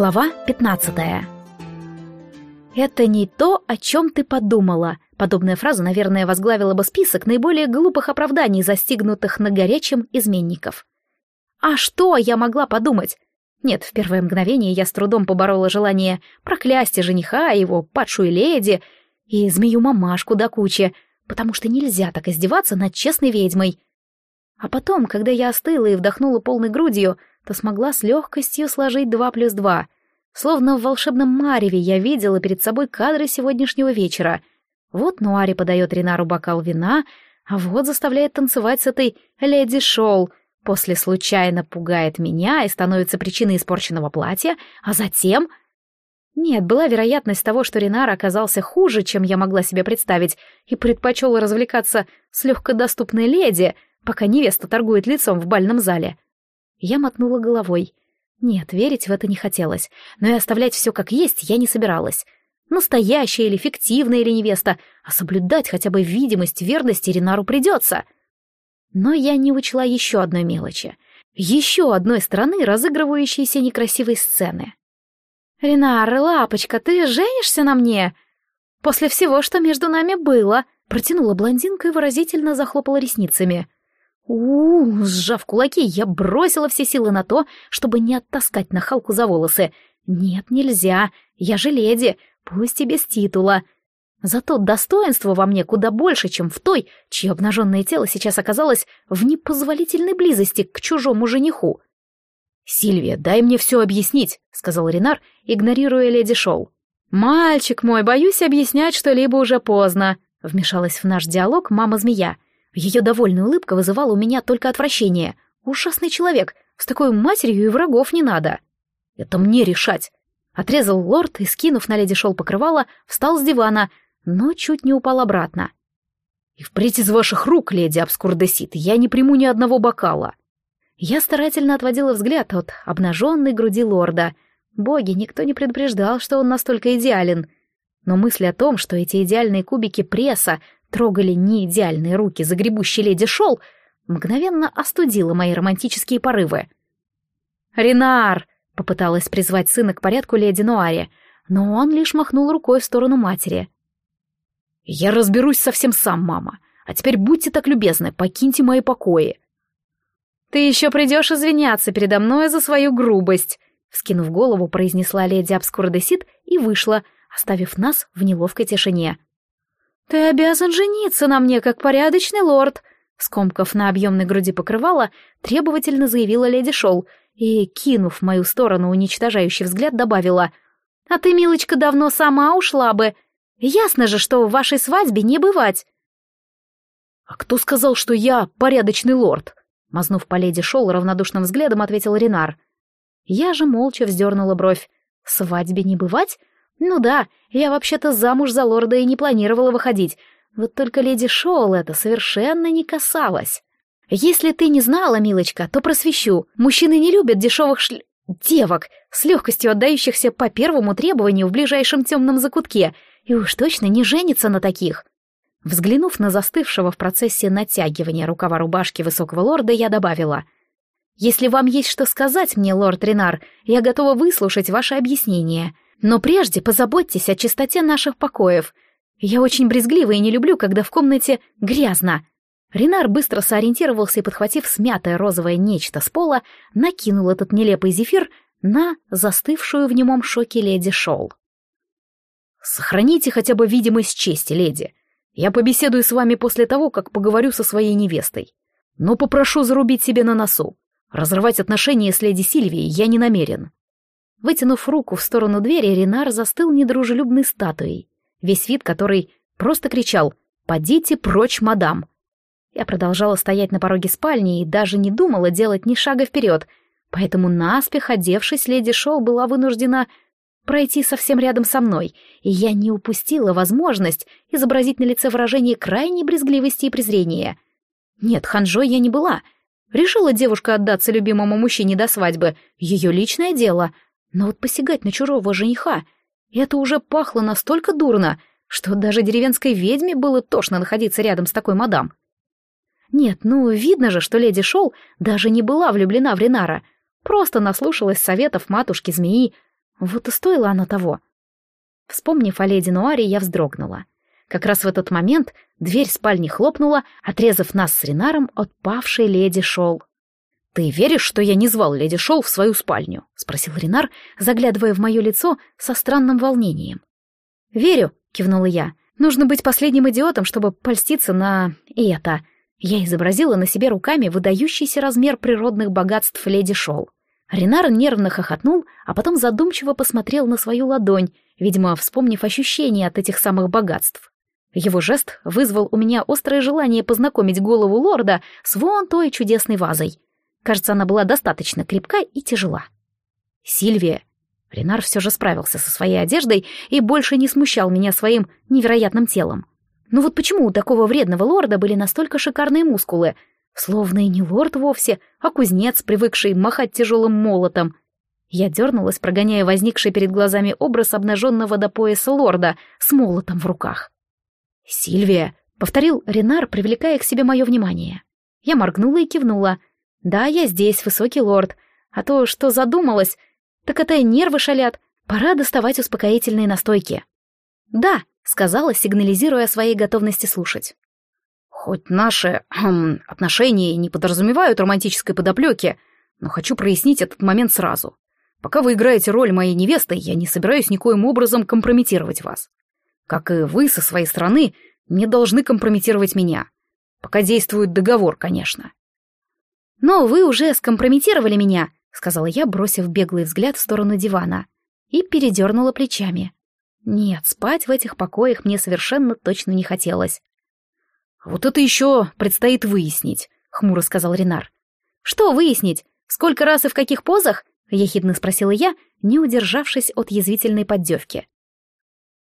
Глава 15 «Это не то, о чем ты подумала». Подобная фраза, наверное, возглавила бы список наиболее глупых оправданий, застигнутых на горячем изменников. А что я могла подумать? Нет, в первое мгновение я с трудом поборола желание проклясть жениха, его падшую леди и змею-мамашку до кучи, потому что нельзя так издеваться над честной ведьмой. А потом, когда я остыла и вдохнула полной грудью, то смогла с легкостью сложить два плюс два. Словно в волшебном мареве я видела перед собой кадры сегодняшнего вечера. Вот Нуари подает Ринару бокал вина, а вот заставляет танцевать с этой леди Шоу, после случайно пугает меня и становится причиной испорченного платья, а затем... Нет, была вероятность того, что Ринар оказался хуже, чем я могла себе представить, и предпочел развлекаться с легкодоступной леди, пока невеста торгует лицом в бальном зале. Я мотнула головой. Нет, верить в это не хотелось, но и оставлять все как есть я не собиралась. Настоящая или фиктивная или невеста, а соблюдать хотя бы видимость верности Ренару придется. Но я не учла еще одной мелочи. Еще одной стороны разыгрывающейся некрасивой сцены. «Ренар, лапочка, ты женишься на мне?» «После всего, что между нами было», — протянула блондинка и выразительно захлопала ресницами. У, -у, сжав кулаки, я бросила все силы на то, чтобы не оттаскать нахалку за волосы. Нет, нельзя, я же леди, пусть и без титула. Зато достоинство во мне куда больше, чем в той, чье обнаженное тело сейчас оказалось в непозволительной близости к чужому жениху. «Сильвия, дай мне все объяснить», — сказал Ренар, игнорируя леди Шоу. «Мальчик мой, боюсь объяснять что-либо уже поздно», — вмешалась в наш диалог мама-змея. Ее довольная улыбка вызывала у меня только отвращение. Ужасный человек, с такой матерью и врагов не надо. Это мне решать. Отрезал лорд и, скинув на леди шел покрывало, встал с дивана, но чуть не упал обратно. И впредь из ваших рук, леди Абскурдесит, я не приму ни одного бокала. Я старательно отводила взгляд от обнаженной груди лорда. Боги, никто не предупреждал, что он настолько идеален. Но мысль о том, что эти идеальные кубики пресса трогали не идеальные руки загребущей леди Шол, мгновенно остудила мои романтические порывы. «Ренар!» — попыталась призвать сына к порядку леди Нуаре, но он лишь махнул рукой в сторону матери. «Я разберусь совсем сам, мама. А теперь будьте так любезны, покиньте мои покои». «Ты еще придешь извиняться передо мной за свою грубость», — вскинув голову, произнесла леди Абскурдесит и вышла, оставив нас в неловкой тишине. «Ты обязан жениться на мне, как порядочный лорд», скомкав на объемной груди покрывала, требовательно заявила леди Шоу и, кинув в мою сторону уничтожающий взгляд, добавила «А ты, милочка, давно сама ушла бы. Ясно же, что в вашей свадьбе не бывать». «А кто сказал, что я порядочный лорд?» Мазнув по леди Шоу равнодушным взглядом, ответил Ренар. Я же молча вздернула бровь. «Свадьбе не бывать? Ну да, я вообще-то замуж за лорда и не планировала выходить, вот только леди Шоул это совершенно не касалось. Если ты не знала, милочка, то просвещу. Мужчины не любят дешевых шль... девок, с легкостью отдающихся по первому требованию в ближайшем темном закутке, и уж точно не женятся на таких. Взглянув на застывшего в процессе натягивания рукава рубашки высокого лорда, я добавила. «Если вам есть что сказать мне, лорд Ренар, я готова выслушать ваше объяснение. Но прежде позаботьтесь о чистоте наших покоев. Я очень брезглива и не люблю, когда в комнате грязно. Ренар быстро сориентировался и, подхватив смятое розовое нечто с пола, накинул этот нелепый зефир на застывшую в немом шоке леди Шоу. «Сохраните хотя бы видимость чести, леди. Я побеседую с вами после того, как поговорю со своей невестой. Но попрошу зарубить себе на носу. Разрывать отношения с леди Сильвией я не намерен». Вытянув руку в сторону двери, Ренар застыл недружелюбной статуей, весь вид которой просто кричал «Подите прочь, мадам!». Я продолжала стоять на пороге спальни и даже не думала делать ни шага вперед, поэтому наспех одевшись, леди Шоу была вынуждена пройти совсем рядом со мной, и я не упустила возможность изобразить на лице выражение крайней брезгливости и презрения. Нет, ханжой я не была. Решила девушка отдаться любимому мужчине до свадьбы, ее личное дело — но вот посягать на чужого жениха — это уже пахло настолько дурно, что даже деревенской ведьме было тошно находиться рядом с такой мадам. Нет, ну, видно же, что леди Шоу даже не была влюблена в Ренара, просто наслушалась советов матушки-змеи. Вот и стоило оно того. Вспомнив о леди Нуаре, я вздрогнула. Как раз в этот момент дверь спальни хлопнула, отрезав нас с Ренаром от павшей леди Шоу. «Ты веришь, что я не звал леди Шоу в свою спальню?» — спросил Ренар, заглядывая в мое лицо со странным волнением. «Верю», — кивнула я. «Нужно быть последним идиотом, чтобы польститься на... это». Я изобразила на себе руками выдающийся размер природных богатств леди Шоу. Ренар нервно хохотнул, а потом задумчиво посмотрел на свою ладонь, видимо, вспомнив ощущения от этих самых богатств. Его жест вызвал у меня острое желание познакомить голову лорда с вон той чудесной вазой. Кажется, она была достаточно крепка и тяжела. «Сильвия!» Ренар все же справился со своей одеждой и больше не смущал меня своим невероятным телом. Ну вот почему у такого вредного лорда были настолько шикарные мускулы? Словно и не лорд вовсе, а кузнец, привыкший махать тяжелым молотом. Я дернулась, прогоняя возникший перед глазами образ обнаженного до пояса лорда с молотом в руках. «Сильвия!» — повторил Ренар, привлекая к себе мое внимание. Я моргнула и кивнула. «Да, я здесь, высокий лорд. А то, что задумалась, так это нервы шалят. Пора доставать успокоительные настойки». «Да», — сказала, сигнализируя о своей готовности слушать. «Хоть наши хм, отношения не подразумевают романтической подоплеки, но хочу прояснить этот момент сразу. Пока вы играете роль моей невесты, я не собираюсь никоим образом компрометировать вас. Как и вы со своей стороны не должны компрометировать меня. Пока действует договор, конечно. «Но вы уже скомпрометировали меня», — сказала я, бросив беглый взгляд в сторону дивана, и передернула плечами. Нет, спать в этих покоях мне совершенно точно не хотелось. «Вот это еще предстоит выяснить», — хмуро сказал Ренар. «Что выяснить? Сколько раз и в каких позах?» — ехидно спросила я, не удержавшись от язвительной поддевки.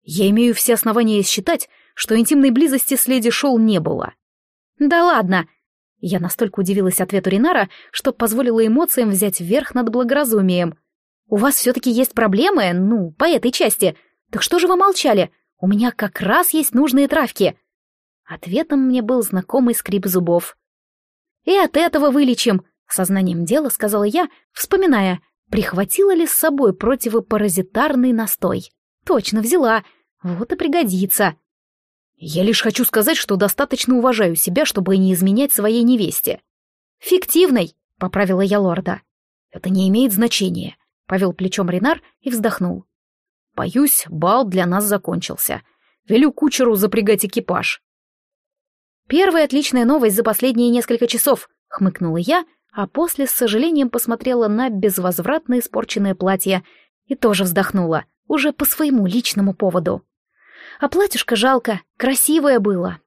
Я имею все основания считать, что интимной близости с леди Шоу не было. Да ладно. Я настолько удивилась ответу Ринара, что позволила эмоциям взять верх над благоразумием. У вас все-таки есть проблемы, ну, по этой части. Так что же вы молчали? У меня как раз есть нужные травки. Ответом мне был знакомый скрип зубов. И от этого вылечим, сознанием дела сказала я, вспоминая, прихватила ли с собой противопаразитарный настой. Точно взяла, вот и пригодится. Я лишь хочу сказать, что достаточно уважаю себя, чтобы не изменять своей невесте. Фиктивной, поправила я лорда. Это не имеет значения, повел плечом Ренар и вздохнул. Боюсь, бал для нас закончился. Велю кучеру запрягать экипаж. Первая отличная новость за последние несколько часов, хмыкнула я, а после с сожалением посмотрела на безвозвратно испорченное платье и тоже вздохнула, уже по своему личному поводу. А платьюшко жалко, красивое было.